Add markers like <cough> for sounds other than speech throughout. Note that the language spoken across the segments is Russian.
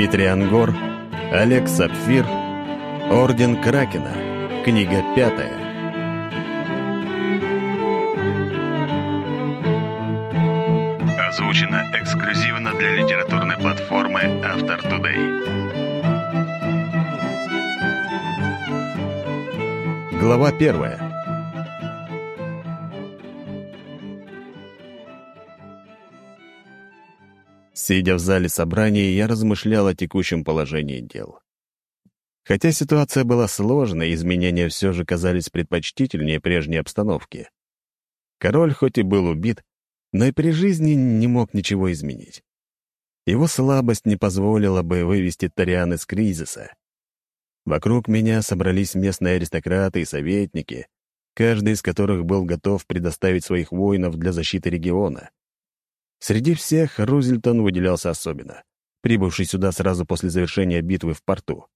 Дмитрий Ангор, Олег Сапфир, Орден Кракена, книга пятая. Озвучено эксклюзивно для литературной платформы Автор Today. Глава первая. Сидя в зале собраний, я размышлял о текущем положении дел. Хотя ситуация была сложной, изменения все же казались предпочтительнее прежней обстановки. Король хоть и был убит, но и при жизни не мог ничего изменить. Его слабость не позволила бы вывести Ториан из кризиса. Вокруг меня собрались местные аристократы и советники, каждый из которых был готов предоставить своих воинов для защиты региона. Среди всех Рузельтон выделялся особенно, прибывший сюда сразу после завершения битвы в порту.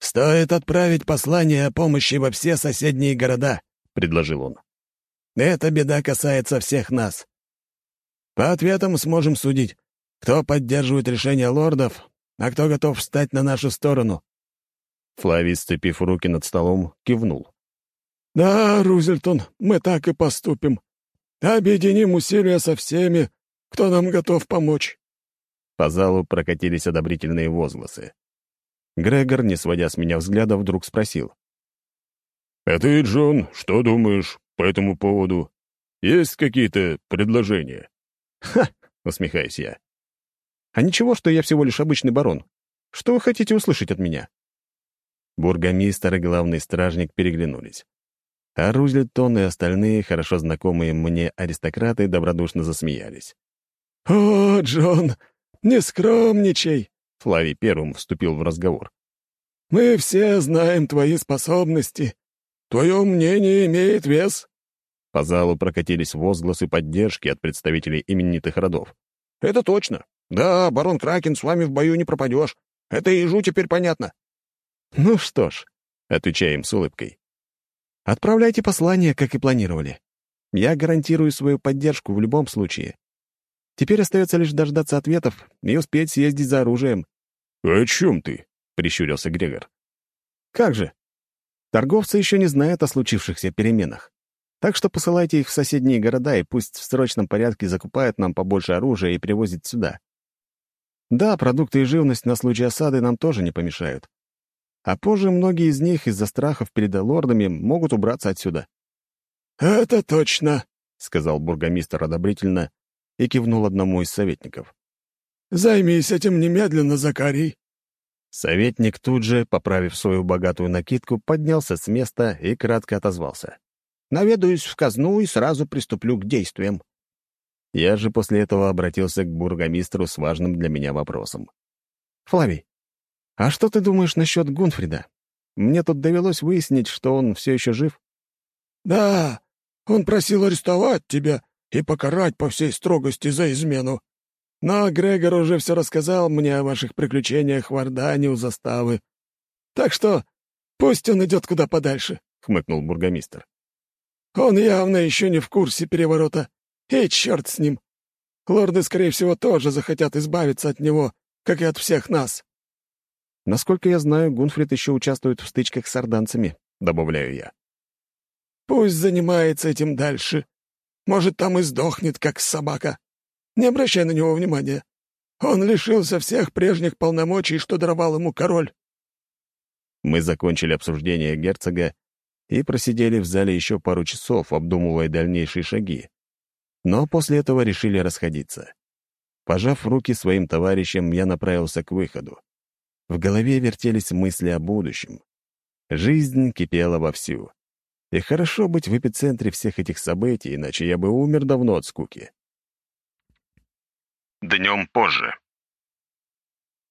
«Стоит отправить послание о помощи во все соседние города», — предложил он. «Эта беда касается всех нас. По ответам сможем судить, кто поддерживает решение лордов, а кто готов встать на нашу сторону». Флавий, сцепив руки над столом, кивнул. «Да, Рузельтон, мы так и поступим. Объединим усилия со всеми, кто нам готов помочь». По залу прокатились одобрительные возгласы. Грегор, не сводя с меня взгляда, вдруг спросил. «А ты, Джон, что думаешь по этому поводу? Есть какие-то предложения?» «Ха!» — усмехаюсь я. «А ничего, что я всего лишь обычный барон. Что вы хотите услышать от меня?» Бургомистр и главный стражник переглянулись. А Рузельтон и остальные, хорошо знакомые мне аристократы, добродушно засмеялись. «О, Джон, не скромничай!» Флавий первым вступил в разговор. «Мы все знаем твои способности. Твое мнение имеет вес». По залу прокатились возгласы поддержки от представителей именитых родов. «Это точно. Да, барон Кракен, с вами в бою не пропадешь. Это ежу теперь понятно». «Ну что ж», — отвечаем с улыбкой. «Отправляйте послание, как и планировали. Я гарантирую свою поддержку в любом случае. Теперь остается лишь дождаться ответов и успеть съездить за оружием». «О чем ты?» — прищурился Грегор. «Как же? Торговцы еще не знают о случившихся переменах. Так что посылайте их в соседние города и пусть в срочном порядке закупают нам побольше оружия и привозят сюда. Да, продукты и живность на случай осады нам тоже не помешают. А позже многие из них из-за страхов перед лордами могут убраться отсюда». «Это точно», — сказал бургомистр одобрительно и кивнул одному из советников. «Займись этим немедленно, Закарий». Советник тут же, поправив свою богатую накидку, поднялся с места и кратко отозвался. «Наведаюсь в казну и сразу приступлю к действиям». Я же после этого обратился к бургомистру с важным для меня вопросом. «Флавий, а что ты думаешь насчет Гунфрида? Мне тут довелось выяснить, что он все еще жив». «Да, он просил арестовать тебя и покарать по всей строгости за измену. Но Грегор уже все рассказал мне о ваших приключениях в Ордане у заставы. Так что пусть он идет куда подальше», — хмыкнул бургомистр. «Он явно еще не в курсе переворота. И черт с ним. Лорды, скорее всего, тоже захотят избавиться от него, как и от всех нас». «Насколько я знаю, Гунфрид еще участвует в стычках с орданцами», — добавляю я. «Пусть занимается этим дальше», может, там и сдохнет, как собака. Не обращай на него внимания. Он лишился всех прежних полномочий, что даровал ему король». Мы закончили обсуждение герцога и просидели в зале еще пару часов, обдумывая дальнейшие шаги. Но после этого решили расходиться. Пожав руки своим товарищам, я направился к выходу. В голове вертелись мысли о будущем. Жизнь кипела вовсю. И хорошо быть в эпицентре всех этих событий, иначе я бы умер давно от скуки. Днем позже.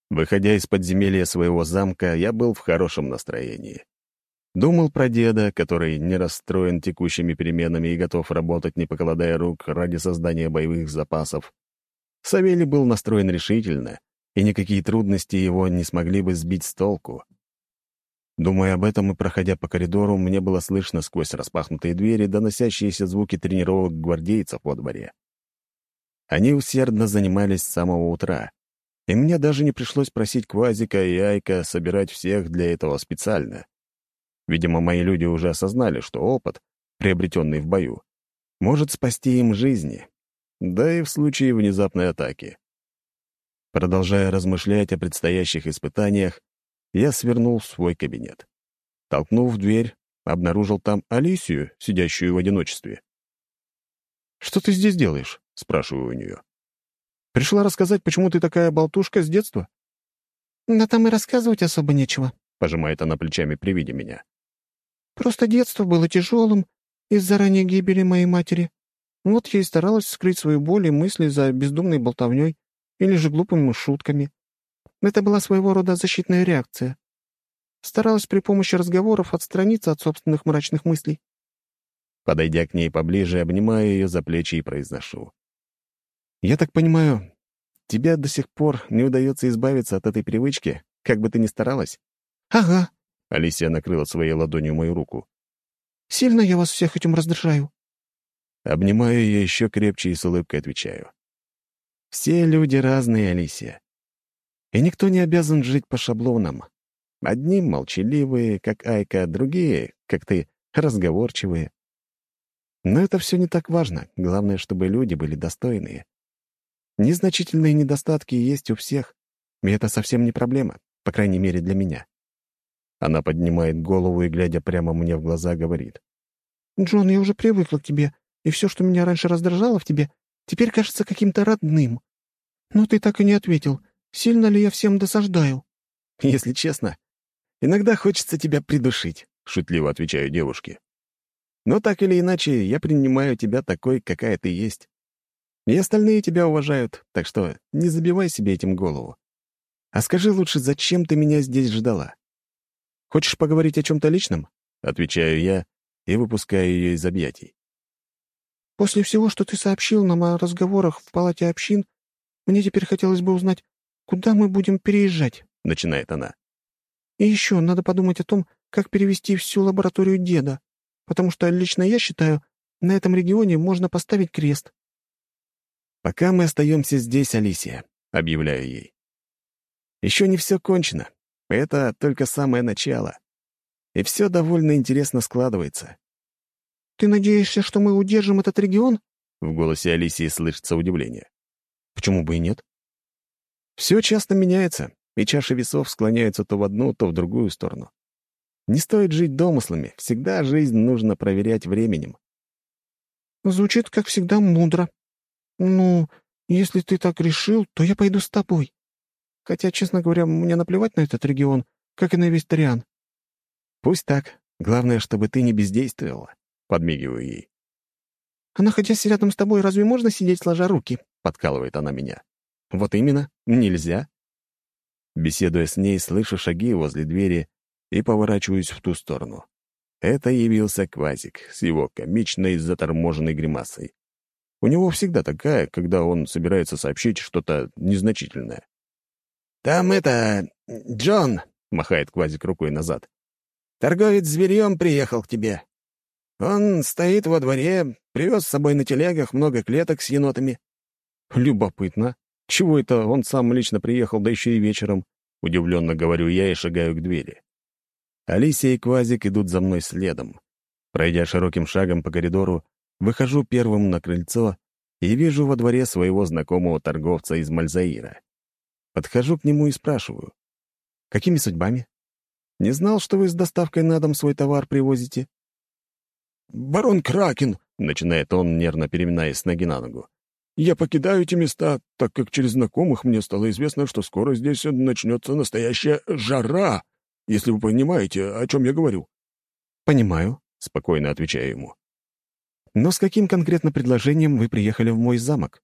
Выходя из подземелья своего замка, я был в хорошем настроении. Думал про деда, который не расстроен текущими переменами и готов работать, не покладая рук, ради создания боевых запасов. Савелий был настроен решительно, и никакие трудности его не смогли бы сбить с толку. Думая об этом и проходя по коридору, мне было слышно сквозь распахнутые двери доносящиеся звуки тренировок гвардейцев во дворе. Они усердно занимались с самого утра, И мне даже не пришлось просить Квазика и Айка собирать всех для этого специально. Видимо, мои люди уже осознали, что опыт, приобретенный в бою, может спасти им жизни, да и в случае внезапной атаки. Продолжая размышлять о предстоящих испытаниях, я свернул в свой кабинет. Толкнув дверь, обнаружил там Алисию, сидящую в одиночестве. «Что ты здесь делаешь?» — спрашиваю у нее. «Пришла рассказать, почему ты такая болтушка с детства?» «Да там и рассказывать особо нечего», — пожимает она плечами при виде меня. «Просто детство было тяжелым из-за ранней гибели моей матери. Вот я и старалась скрыть свою боль и мысли за бездумной болтовней или же глупыми шутками. Это была своего рода защитная реакция. Старалась при помощи разговоров отстраниться от собственных мрачных мыслей. Подойдя к ней поближе, обнимаю ее за плечи и произношу. «Я так понимаю, тебе до сих пор не удается избавиться от этой привычки, как бы ты ни старалась?» «Ага», — Алисия накрыла своей ладонью мою руку. «Сильно я вас всех этим раздражаю?» Обнимаю ее еще крепче и с улыбкой отвечаю. «Все люди разные, Алисия. И никто не обязан жить по шаблонам. Одни молчаливые, как Айка, другие, как ты, разговорчивые. Но это все не так важно. Главное, чтобы люди были достойные. Незначительные недостатки есть у всех, и это совсем не проблема, по крайней мере, для меня. Она поднимает голову и, глядя прямо мне в глаза, говорит. «Джон, я уже привыкла к тебе, и все, что меня раньше раздражало в тебе, теперь кажется каким-то родным. Но ты так и не ответил, сильно ли я всем досаждаю?» <laughs> «Если честно, иногда хочется тебя придушить», — шутливо отвечаю девушке. «Но так или иначе, я принимаю тебя такой, какая ты есть. И остальные тебя уважают, так что не забивай себе этим голову. А скажи лучше, зачем ты меня здесь ждала? Хочешь поговорить о чем-то личном?» — отвечаю я и выпускаю ее из объятий. После всего, что ты сообщил нам о разговорах в палате общин, мне теперь хотелось бы узнать, куда мы будем переезжать», — начинает она. «И еще надо подумать о том, как перевести всю лабораторию деда, потому что лично я считаю, на этом регионе можно поставить крест». «Пока мы остаемся здесь, Алисия», — объявляю ей. «Еще не все кончено. Это только самое начало. И все довольно интересно складывается. «Ты надеешься, что мы удержим этот регион?» В голосе Алисии слышится удивление. «Почему бы и нет?» «Все часто меняется, и чаши весов склоняются то в одну, то в другую сторону. Не стоит жить домыслами, всегда жизнь нужно проверять временем». «Звучит, как всегда, мудро. Ну, если ты так решил, то я пойду с тобой. Хотя, честно говоря, мне наплевать на этот регион, как и на весь Ториан». «Пусть так. Главное, чтобы ты не бездействовала. Подмигиваю ей. «А находясь рядом с тобой, разве можно сидеть сложа руки?» — подкалывает она меня. «Вот именно, нельзя». Беседуя с ней, слышу шаги возле двери и поворачиваюсь в ту сторону. Это явился Квазик с его комичной заторможенной гримасой. У него всегда такая, когда он собирается сообщить что-то незначительное. «Там это... Джон!» — махает Квазик рукой назад. «Торговец зверьем приехал к тебе. Он стоит во дворе, привез с собой на телегах много клеток с енотами». «Любопытно. Чего это он сам лично приехал, да еще и вечером?» Удивленно говорю я и шагаю к двери. Алисия и Квазик идут за мной следом. Пройдя широким шагом по коридору, выхожу первым на крыльцо и вижу во дворе своего знакомого торговца из Мальзаира. Подхожу к нему и спрашиваю. «Какими судьбами? Не знал, что вы с доставкой на дом свой товар привозите?» «Барон Кракен», — начинает он, нервно переминаясь с ноги на ногу. «Я покидаю эти места, так как через знакомых мне стало известно, что скоро здесь начнется настоящая жара, если вы понимаете, о чем я говорю». «Понимаю», — спокойно отвечаю ему. «Но с каким конкретно предложением вы приехали в мой замок?»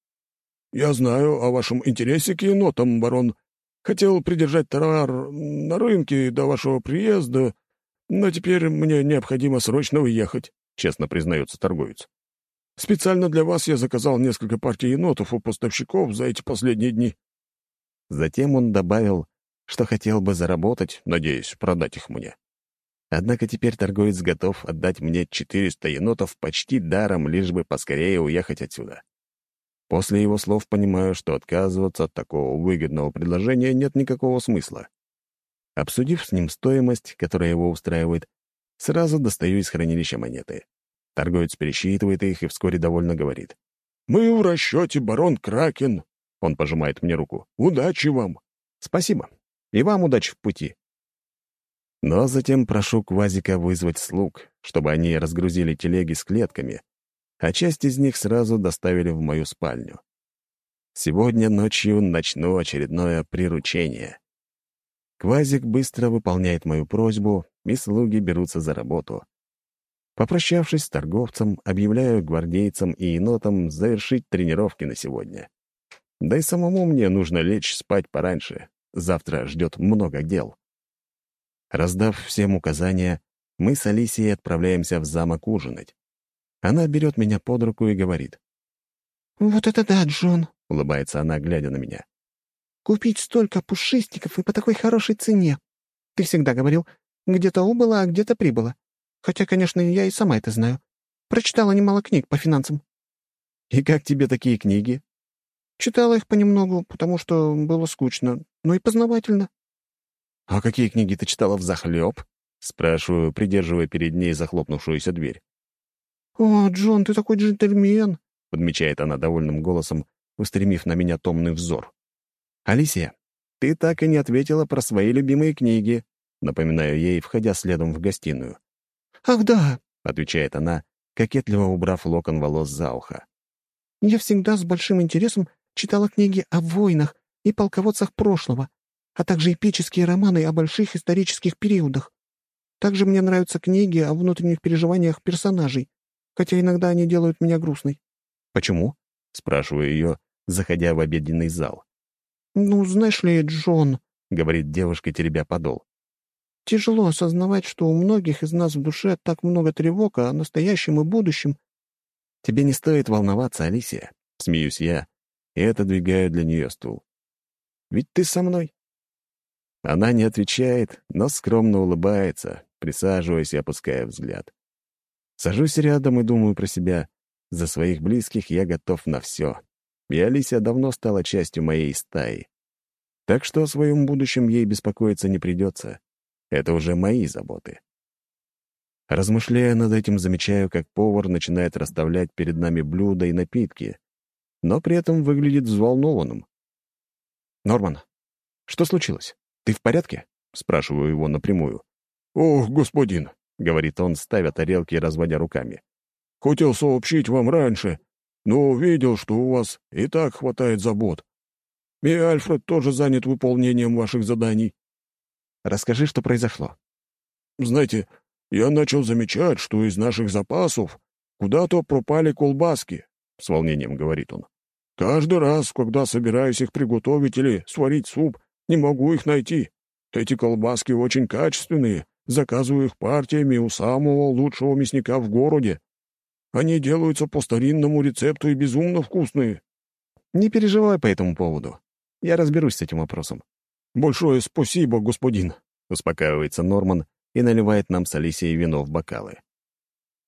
«Я знаю о вашем интересе к енотам, барон. Хотел придержать товар на рынке до вашего приезда, но теперь мне необходимо срочно уехать». — честно признается торговец. «Специально для вас я заказал несколько партий енотов у поставщиков за эти последние дни». Затем он добавил, что хотел бы заработать, надеюсь, продать их мне. Однако теперь торговец готов отдать мне 400 енотов почти даром, лишь бы поскорее уехать отсюда. После его слов понимаю, что отказываться от такого выгодного предложения нет никакого смысла. Обсудив с ним стоимость, которая его устраивает, сразу достаю из хранилища монеты. Торговец пересчитывает их и вскоре довольно говорит. «Мы в расчете, барон Кракен!» Он пожимает мне руку. «Удачи вам!» «Спасибо. И вам удачи в пути!» Но затем прошу Квазика вызвать слуг, чтобы они разгрузили телеги с клетками, а часть из них сразу доставили в мою спальню. Сегодня ночью начну очередное приручение. Квазик быстро выполняет мою просьбу, и слуги берутся за работу. Попрощавшись с торговцем, объявляю гвардейцам и енотам завершить тренировки на сегодня. Да и самому мне нужно лечь спать пораньше. Завтра ждет много дел. Раздав всем указания, мы с Алисией отправляемся в замок ужинать. Она берет меня под руку и говорит. «Вот это да, Джон!» — улыбается она, глядя на меня. «Купить столько пушистиков и по такой хорошей цене. Ты всегда говорил, где-то убыло, а где-то прибыло. Хотя, конечно, я и сама это знаю. Прочитала немало книг по финансам». «И как тебе такие книги?» «Читала их понемногу, потому что было скучно, но и познавательно». «А какие книги ты читала взахлёб?» — спрашиваю, придерживая перед ней захлопнувшуюся дверь. «О, Джон, ты такой джентльмен!» — подмечает она довольным голосом, устремив на меня томный взор. «Алисия, ты так и не ответила про свои любимые книги», — напоминаю ей, входя следом в гостиную. «Ах, да!» — отвечает она, кокетливо убрав локон волос за ухо. «Я всегда с большим интересом читала книги о войнах и полководцах прошлого, а также эпические романы о больших исторических периодах. Также мне нравятся книги о внутренних переживаниях персонажей, хотя иногда они делают меня грустной». «Почему?» — спрашиваю ее, заходя в обеденный зал. «Ну, знаешь ли, Джон», — говорит девушка, теребя подол, «тяжело осознавать, что у многих из нас в душе так много тревог о настоящем и будущем». «Тебе не стоит волноваться, Алисия», — смеюсь я, и отодвигаю для нее стул. «Ведь ты со мной». Она не отвечает, но скромно улыбается, присаживаясь и опуская взгляд. Сажусь рядом и думаю про себя. За своих близких я готов на все. И Алисия давно стала частью моей стаи. Так что о своем будущем ей беспокоиться не придется. Это уже мои заботы. Размышляя над этим, замечаю, как повар начинает расставлять перед нами блюда и напитки, но при этом выглядит взволнованным. «Норман, что случилось? Ты в порядке?» — спрашиваю его напрямую. «Ох, господин, — говорит он, ставя тарелки и разводя руками. «Хотел сообщить вам раньше, но увидел, что у вас и так хватает забот. И Альфред тоже занят выполнением ваших заданий». «Расскажи, что произошло». «Знаете, я начал замечать, что из наших запасов куда-то пропали колбаски», — с волнением говорит он. «Каждый раз, когда собираюсь их приготовить или сварить суп, не могу их найти. Эти колбаски очень качественные, Заказываю их партиями у самого лучшего мясника в городе. Они делаются по старинному рецепту и безумно вкусные». «Не переживай по этому поводу. Я разберусь с этим вопросом». «Большое спасибо, господин», — успокаивается Норман и наливает нам с Алисией вино в бокалы.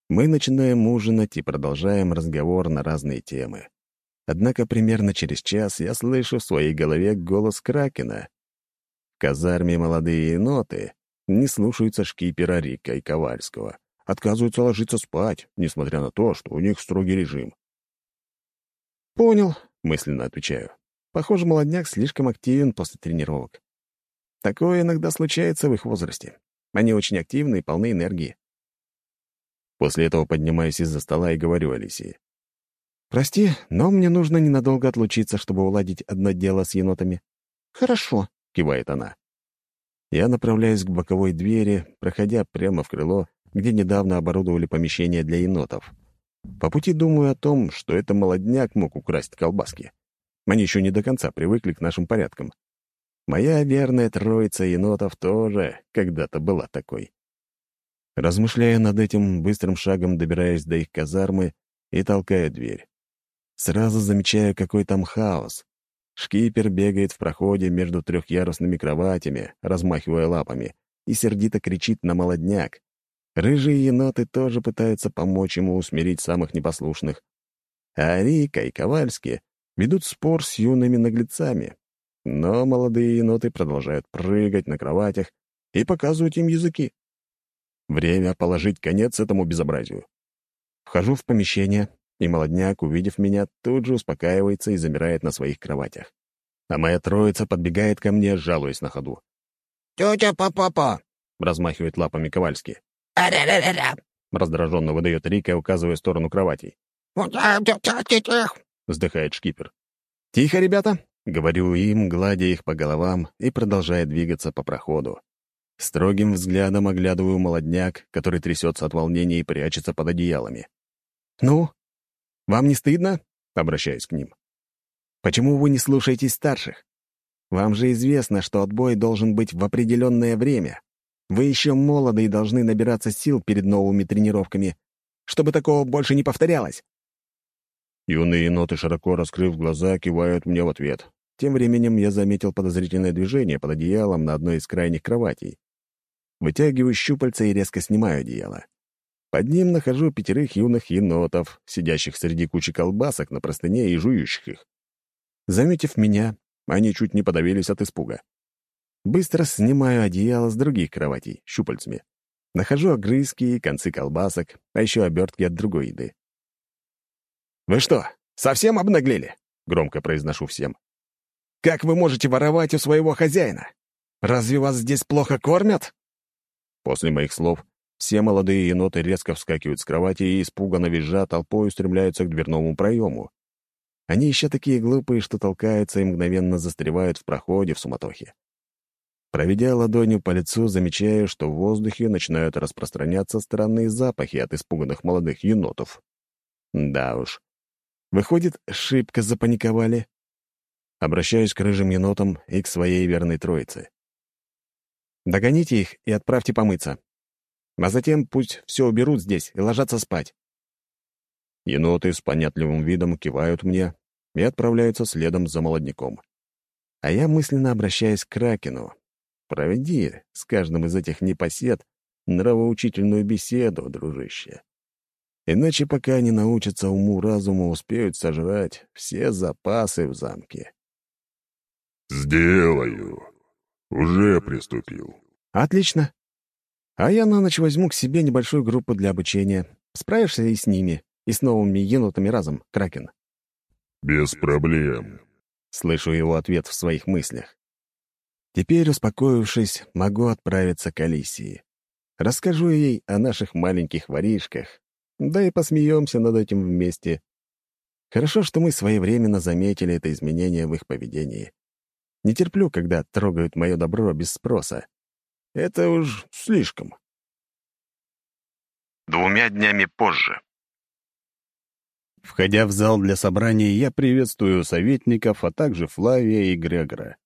Мы начинаем ужинать и продолжаем разговор на разные темы. Однако примерно через час я слышу в своей голове голос Кракена. В казарме молодые еноты не слушаются шкипера Рика и Ковальского, отказываются ложиться спать, несмотря на то, что у них строгий режим. «Понял», — мысленно отвечаю. «Похоже, молодняк слишком активен после тренировок. Такое иногда случается в их возрасте. Они очень активны и полны энергии». После этого поднимаюсь из-за стола и говорю Алисии. «Прости, но мне нужно ненадолго отлучиться, чтобы уладить одно дело с енотами». «Хорошо», — кивает она. Я направляюсь к боковой двери, проходя прямо в крыло, где недавно оборудовали помещение для енотов. По пути думаю о том, что это молодняк мог украсть колбаски. Они еще не до конца привыкли к нашим порядкам. Моя верная троица енотов тоже когда-то была такой. Размышляя над этим, быстрым шагом добираясь до их казармы и толкаю дверь. Сразу замечаю, какой там хаос. Шкипер бегает в проходе между трехъярусными кроватями, размахивая лапами, и сердито кричит на молодняк. Рыжие еноты тоже пытаются помочь ему усмирить самых непослушных. а Рика и Ковальски ведут спор с юными наглецами. Но молодые еноты продолжают прыгать на кроватях и показывать им языки. Время положить конец этому безобразию. Вхожу в помещение, и молодняк, увидев меня, тут же успокаивается и замирает на своих кроватях. А моя троица подбегает ко мне, жалуясь на ходу. «Тетя Папапа!» — размахивает лапами Ковальский. Раздраженно выдает Рика, указывая в сторону кроватей. Вздыхает шкипер. «Тихо, ребята!» — говорю им, гладя их по головам и продолжая двигаться по проходу. Строгим взглядом оглядываю молодняк, который трясется от волнения и прячется под одеялами. «Ну, вам не стыдно?» — обращаюсь к ним. «Почему вы не слушаетесь старших? Вам же известно, что отбой должен быть в определенное время. Вы еще молоды и должны набираться сил перед новыми тренировками, чтобы такого больше не повторялось». Юные еноты, широко раскрыв глаза, кивают мне в ответ. Тем временем я заметил подозрительное движение под одеялом на одной из крайних кроватей. Вытягиваю щупальца и резко снимаю одеяло. Под ним нахожу пятерых юных енотов, сидящих среди кучи колбасок на простыне и жующих их. Заметив меня, они чуть не подавились от испуга. Быстро снимаю одеяло с других кроватей щупальцами. Нахожу огрызки и концы колбасок, а еще обертки от другой еды. «Вы что, совсем обнаглели?» — громко произношу всем. «Как вы можете воровать у своего хозяина? Разве вас здесь плохо кормят?» После моих слов все молодые еноты резко вскакивают с кровати и, испуганно визжа, толпой устремляются к дверному проему. Они еще такие глупые, что толкаются и мгновенно застревают в проходе в суматохе. Проведя ладонью по лицу, замечаю, что в воздухе начинают распространяться странные запахи от испуганных молодых енотов. Да уж. Выходит, шибко запаниковали. Обращаюсь к рыжим енотам и к своей верной троице. Догоните их и отправьте помыться. А затем пусть все уберут здесь и ложатся спать. Еноты с понятливым видом кивают мне и отправляются следом за молодняком. А я мысленно обращаюсь к Кракену. Проведи с каждым из этих непосед нравоучительную беседу, дружище. Иначе пока они научатся уму-разуму, успеют сожрать все запасы в замке. «Сделаю», «Уже приступил». «Отлично. А я на ночь возьму к себе небольшую группу для обучения. Справишься и с ними, и с новыми енотами разом, Кракен?» «Без проблем», — слышу его ответ в своих мыслях. Теперь, успокоившись, могу отправиться к Алисии. Расскажу ей о наших маленьких воришках, да и посмеемся над этим вместе. Хорошо, что мы своевременно заметили это изменение в их поведении. Не терплю, когда трогают мое добро без спроса. Это уж слишком. Двумя днями позже. Входя в зал для собраний, я приветствую советников, а также Флавия и Грегора.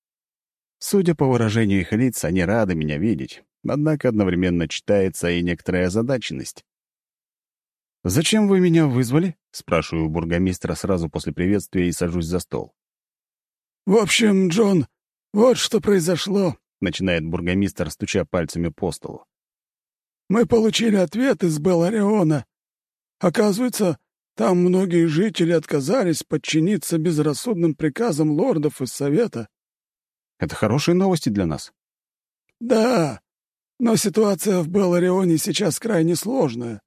Судя по выражению их лиц, они рады меня видеть, однако одновременно читается и некоторая озадаченность. «Зачем вы меня вызвали?» — спрашиваю бургомистра сразу после приветствия и сажусь за стол. «В общем, Джон, вот что произошло», — начинает бургомистр, стуча пальцами по столу. «Мы получили ответ из Белариона. Оказывается, там многие жители отказались подчиниться безрассудным приказам лордов из Совета». «Это хорошие новости для нас». «Да, но ситуация в Беларионе сейчас крайне сложная.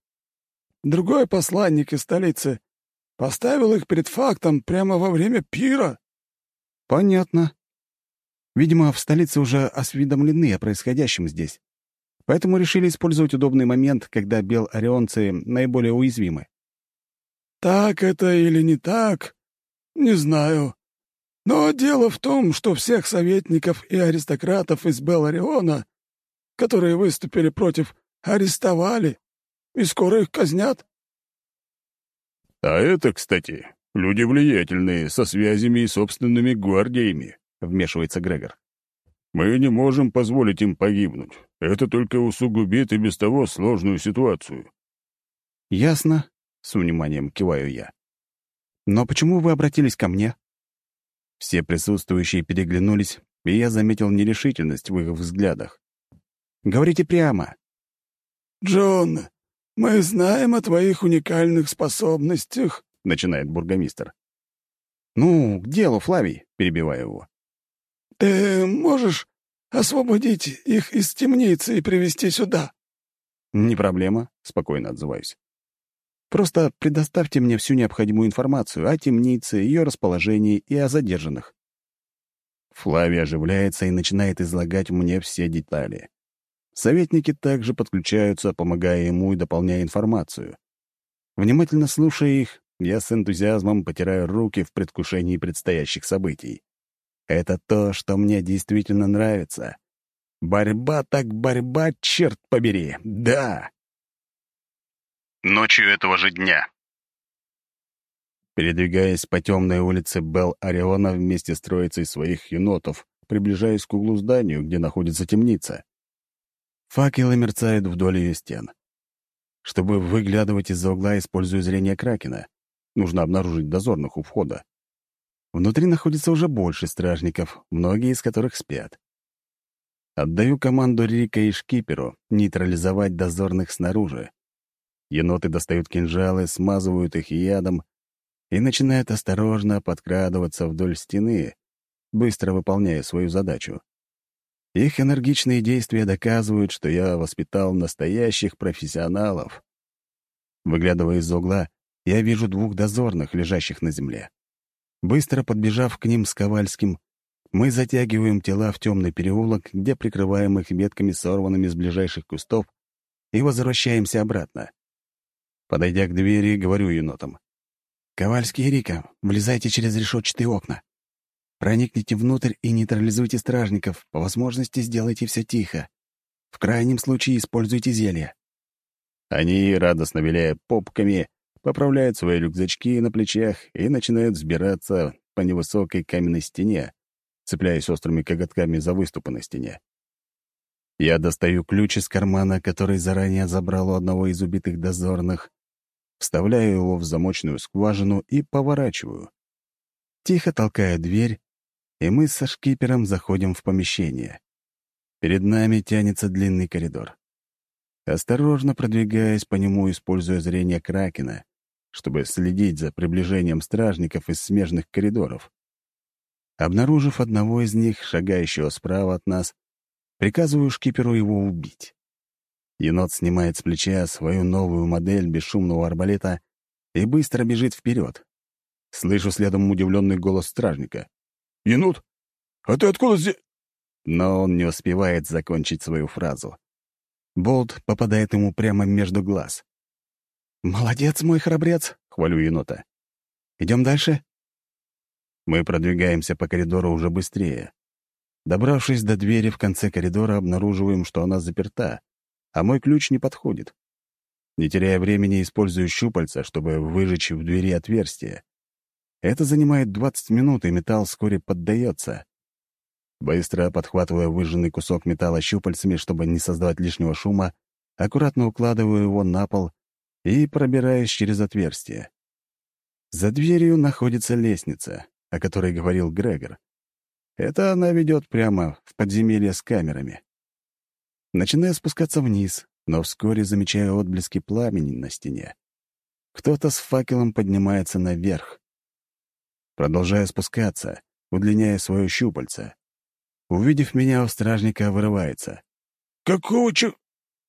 Другой посланник из столицы поставил их перед фактом прямо во время пира. «Понятно. Видимо, в столице уже осведомлены о происходящем здесь. Поэтому решили использовать удобный момент, когда бел-орионцы наиболее уязвимы». «Так это или не так? Не знаю. Но дело в том, что всех советников и аристократов из Белариона, которые выступили против, арестовали, и скоро их казнят». «А это, кстати, Люди влиятельные, со связями и собственными гвардиями», — вмешивается Грегор. «Мы не можем позволить им погибнуть. Это только усугубит и без того сложную ситуацию». «Ясно», — с вниманием киваю я. «Но почему вы обратились ко мне?» Все присутствующие переглянулись, и я заметил нерешительность в их взглядах. «Говорите прямо». «Джон, мы знаем о твоих уникальных способностях — начинает бургомистр. «Ну, к делу, Флавий», — перебиваю его. «Ты можешь освободить их из темницы и привести сюда?» «Не проблема», — спокойно отзываюсь. «Просто предоставьте мне всю необходимую информацию о темнице, ее расположении и о задержанных». Флавий оживляется и начинает излагать мне все детали. Советники также подключаются, помогая ему и дополняя информацию. Внимательно слушая их, я с энтузиазмом потираю руки в предвкушении предстоящих событий. Это то, что мне действительно нравится. Борьба так борьба, черт побери, да! Ночью этого же дня. Передвигаясь по темной улице Бел-Ориона вместе с троицей своих енотов, приближаясь к углу зданию, где находится темница. Факелы мерцают вдоль ее стен. Чтобы выглядывать из-за угла, использую зрение Кракена. Нужно обнаружить дозорных у входа. Внутри находится уже больше стражников, многие из которых спят. Отдаю команду Рика и Шкиперу нейтрализовать дозорных снаружи. Еноты достают кинжалы, смазывают их ядом и начинают осторожно подкрадываться вдоль стены, быстро выполняя свою задачу. Их энергичные действия доказывают, что я воспитал настоящих профессионалов. Выглядывая из угла, я вижу двух дозорных, лежащих на земле. Быстро подбежав к ним с Ковальским, мы затягиваем тела в темный переулок, где прикрываем их ветками, сорванными с ближайших кустов, и возвращаемся обратно. Подойдя к двери, говорю енотам. «Ковальский и Рика, влезайте через решетчатые окна. Проникните внутрь и нейтрализуйте стражников. По возможности сделайте все тихо. В крайнем случае используйте зелье». Они, радостно виляя попками, поправляют свои рюкзачки на плечах и начинают взбираться по невысокой каменной стене, цепляясь острыми коготками за выступы на стене. Я достаю ключ из кармана, который заранее забрал у одного из убитых дозорных, вставляю его в замочную скважину и поворачиваю. Тихо толкаю дверь и мы со шкипером заходим в помещение. Перед нами тянется длинный коридор. Осторожно продвигаясь по нему, используя зрение Кракена, чтобы следить за приближением стражников из смежных коридоров. Обнаружив одного из них, шагающего справа от нас, приказываю шкиперу его убить. Енот снимает с плеча свою новую модель бесшумного арбалета и быстро бежит вперед. Слышу следом удивленный голос стражника. «Енот? А ты откуда здесь?» Но он не успевает закончить свою фразу. Болт попадает ему прямо между глаз. «Молодец, мой храбрец!» — хвалю енота. «Идем дальше?» Мы продвигаемся по коридору уже быстрее. Добравшись до двери в конце коридора, обнаруживаем, что она заперта, а мой ключ не подходит. Не теряя времени, использую щупальца, чтобы выжечь в двери отверстие. Это занимает 20 минут, и металл вскоре поддается. Быстро подхватывая выжженный кусок металла щупальцами, чтобы не создавать лишнего шума, аккуратно укладываю его на пол и пробираюсь через отверстие. За дверью находится лестница, о которой говорил Грегор. Это она ведет прямо в подземелье с камерами. Начинаю спускаться вниз, но вскоре замечаю отблески пламени на стене. Кто-то с факелом поднимается наверх продолжая спускаться, удлиняя свое щупальце. Увидев меня, у стражника вырывается. «Какого чё...»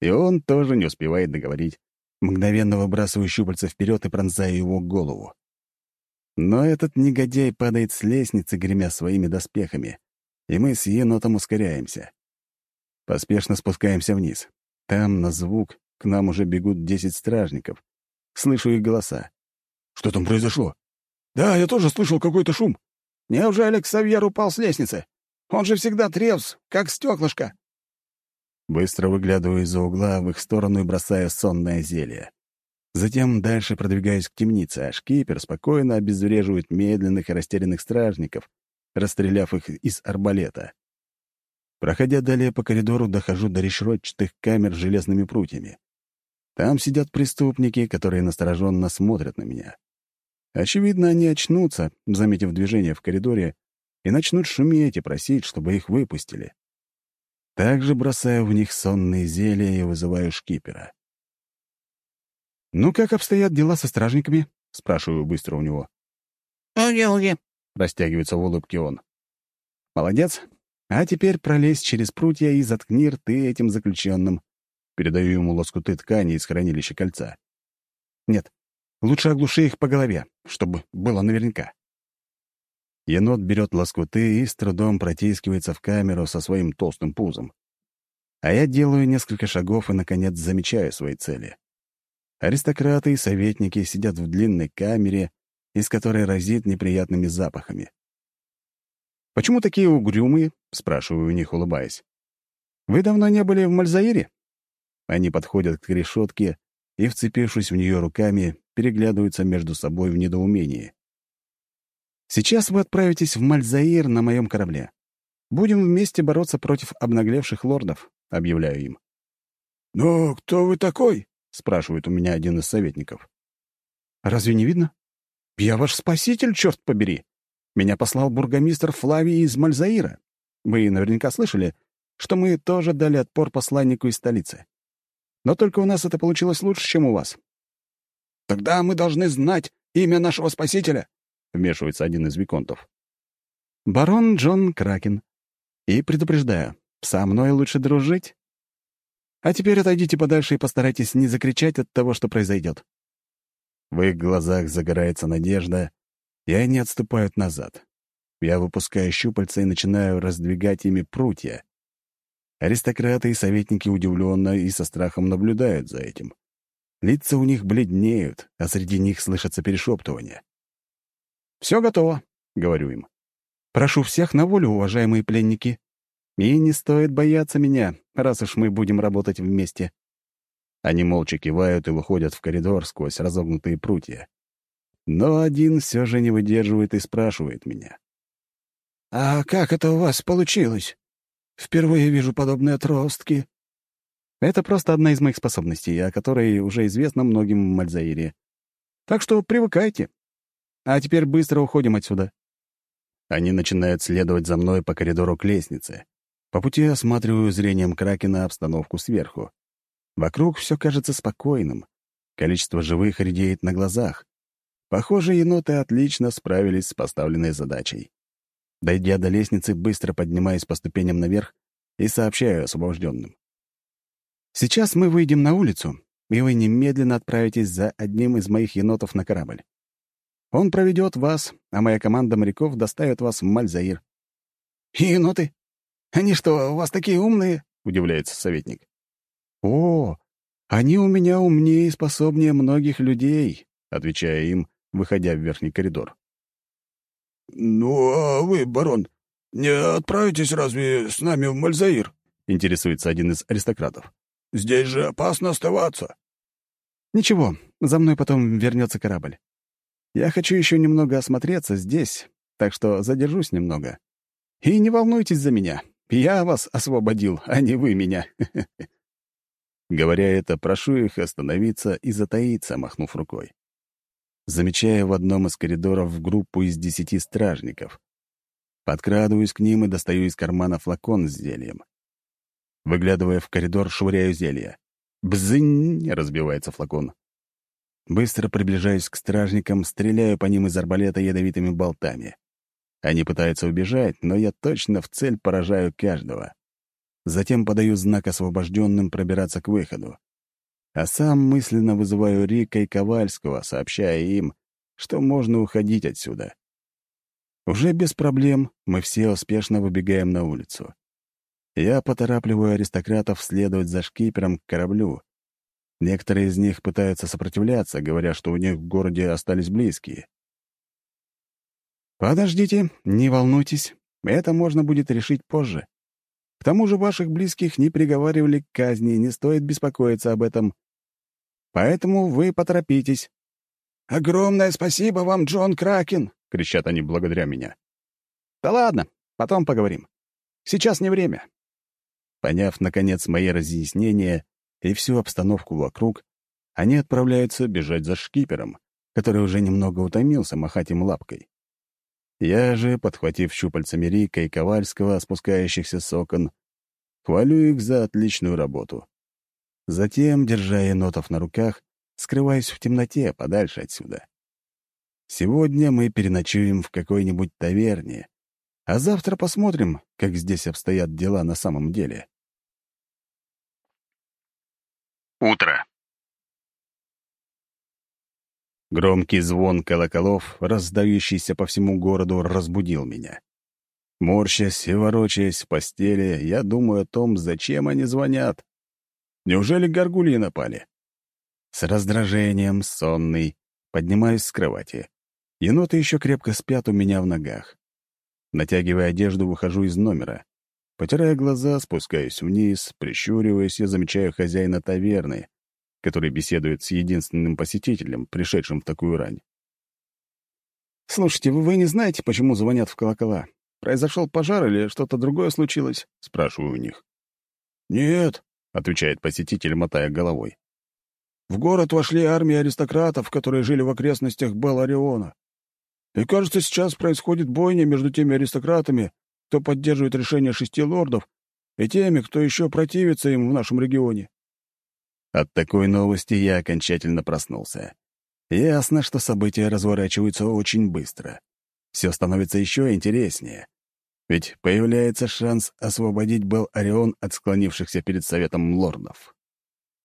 И он тоже не успевает договорить. Мгновенно выбрасываю щупальце вперед и пронзаю его голову. Но этот негодяй падает с лестницы, гремя своими доспехами, и мы с енотом ускоряемся. Поспешно спускаемся вниз. Там, на звук, к нам уже бегут десять стражников. Слышу их голоса. «Что там произошло?» «Да, я тоже слышал какой-то шум. Неужели Ксавьер упал с лестницы? Он же всегда трезв, как стеклышко». Быстро выглядываю из-за угла в их сторону и бросаю сонное зелье. Затем дальше продвигаюсь к темнице, а шкипер спокойно обезвреживает медленных и растерянных стражников, расстреляв их из арбалета. Проходя далее по коридору, дохожу до решетчатых камер с железными прутьями. Там сидят преступники, которые настороженно смотрят на меня. Очевидно, они очнутся, заметив движение в коридоре, и начнут шуметь и просить, чтобы их выпустили. Также бросаю в них сонные зелья и вызываю шкипера. «Ну, как обстоят дела со стражниками?» — спрашиваю быстро у него. «Уги-уги», — растягивается в улыбке он. «Молодец. А теперь пролезь через прутья и заткни рты этим заключенным». Передаю ему лоскуты ткани из хранилища кольца. «Нет, лучше оглуши их по голове, чтобы было наверняка». Енот берет лоскуты и с трудом протискивается в камеру со своим толстым пузом. А я делаю несколько шагов и, наконец, замечаю свои цели. Аристократы и советники сидят в длинной камере, из которой разит неприятными запахами. «Почему такие угрюмые?» — спрашиваю у них, улыбаясь. «Вы давно не были в Мальзаире?» Они подходят к решетке и, вцепившись в нее руками, переглядываются между собой в недоумении. «Сейчас вы отправитесь в Мальзаир на моем корабле. Будем вместе бороться против обнаглевших лордов», — объявляю им. «Но кто вы такой?» — спрашивает у меня один из советников. «Разве не видно? Я ваш спаситель, черт побери! Меня послал бургомистр Флавий из Мальзаира. Вы наверняка слышали, что мы тоже дали отпор посланнику из столицы. Но только у нас это получилось лучше, чем у вас». «Тогда мы должны знать имя нашего спасителя», — вмешивается один из виконтов. «Барон Джон Кракен. И предупреждаю, со мной лучше дружить. А теперь отойдите подальше и постарайтесь не закричать от того, что произойдет. В их глазах загорается надежда, и они отступают назад. Я выпускаю щупальца и начинаю раздвигать ими прутья. Аристократы и советники удивленно и со страхом наблюдают за этим. Лица у них бледнеют, а среди них слышатся перешептывания. «Все готово», — говорю им. «Прошу всех на волю, уважаемые пленники. И не стоит бояться меня, раз уж мы будем работать вместе». Они молча кивают и выходят в коридор сквозь разогнутые прутья. Но один все же не выдерживает и спрашивает меня. «А как это у вас получилось? Впервые вижу подобные отростки». Это просто одна из моих способностей, о которой уже известно многим в Мальзаире. Так что привыкайте. А теперь быстро уходим отсюда. Они начинают следовать за мной по коридору к лестнице. По пути осматриваю зрением Кракена обстановку сверху. Вокруг все кажется спокойным. Количество живых редеет на глазах. Похоже, еноты отлично справились с поставленной задачей. Дойдя до лестницы, быстро поднимаюсь по ступеням наверх и сообщаю освобожденным. «Сейчас мы выйдем на улицу, и вы немедленно отправитесь за одним из моих енотов на корабль. Он проведет вас, а моя команда моряков доставит вас в Мальзаир». «Еноты? Они что, у вас такие умные?» — удивляется советник. «О, они у меня умнее и способнее многих людей», — отвечая им, выходя в верхний коридор. «Ну, а вы, барон, не отправитесь разве с нами в Мальзаир?» — интересуется один из аристократов. «Здесь же опасно оставаться». «Ничего, за мной потом вернется корабль. Я хочу еще немного осмотреться здесь, так что задержусь немного. И не волнуйтесь за меня, я вас освободил, а не вы меня». <laughs> Говоря это, прошу их остановиться и затаиться, махнув рукой. Замечаю в одном из коридоров группу из десяти стражников. Подкрадываюсь к ним и достаю из кармана флакон с зельем. Выглядывая в коридор, швыряю зелье. «Бзынь!» — разбивается флакон. Быстро приближаюсь к стражникам, стреляю по ним из арбалета ядовитыми болтами. Они пытаются убежать, но я точно в цель поражаю каждого. Затем подаю знак освобожденным пробираться к выходу. А сам мысленно вызываю Рика и Ковальского, сообщая им, что можно уходить отсюда. Уже без проблем мы все успешно выбегаем на улицу. Я поторапливаю аристократов следовать за шкипером к кораблю. Некоторые из них пытаются сопротивляться, говоря, что у них в городе остались близкие. «Подождите, не волнуйтесь, это можно будет решить позже. К тому же ваших близких не приговаривали к казни, не стоит беспокоиться об этом. Поэтому вы поторопитесь». «Огромное спасибо вам, Джон Кракен!» — кричат они благодаря меня. «Да ладно, потом поговорим. Сейчас не время». Поняв, наконец, мои разъяснения и всю обстановку вокруг, они отправляются бежать за шкипером, который уже немного утомился махать им лапкой. Я же, подхватив щупальцами Рика и Ковальского, спускающихся с окон, хвалю их за отличную работу. Затем, держа енотов на руках, скрываюсь в темноте подальше отсюда. Сегодня мы переночуем в какой-нибудь таверне, а завтра посмотрим, как здесь обстоят дела на самом деле. Утро. Громкий звон колоколов, раздающийся по всему городу, разбудил меня. Морщась и ворочаясь в постели, я думаю о том, зачем они звонят. Неужели горгульи напали? С раздражением, сонный, поднимаюсь с кровати. Еноты еще крепко спят у меня в ногах. Натягивая одежду, выхожу из номера. Потирая глаза, спускаюсь вниз, прищуриваясь, я замечаю хозяина таверны, который беседует с единственным посетителем, пришедшим в такую рань. «Слушайте, вы не знаете, почему звонят в колокола? Произошел пожар или что-то другое случилось?» — спрашиваю у них. «Нет», — отвечает посетитель, мотая головой. «В город вошли армии аристократов, которые жили в окрестностях Белариона. И, кажется, сейчас происходит бойня между теми аристократами, кто поддерживает решение шести лордов, и теми, кто еще противится им в нашем регионе. От такой новости я окончательно проснулся. Ясно, что события разворачиваются очень быстро. Все становится еще интереснее. Ведь появляется шанс освободить Бел Орион от склонившихся перед Советом лордов.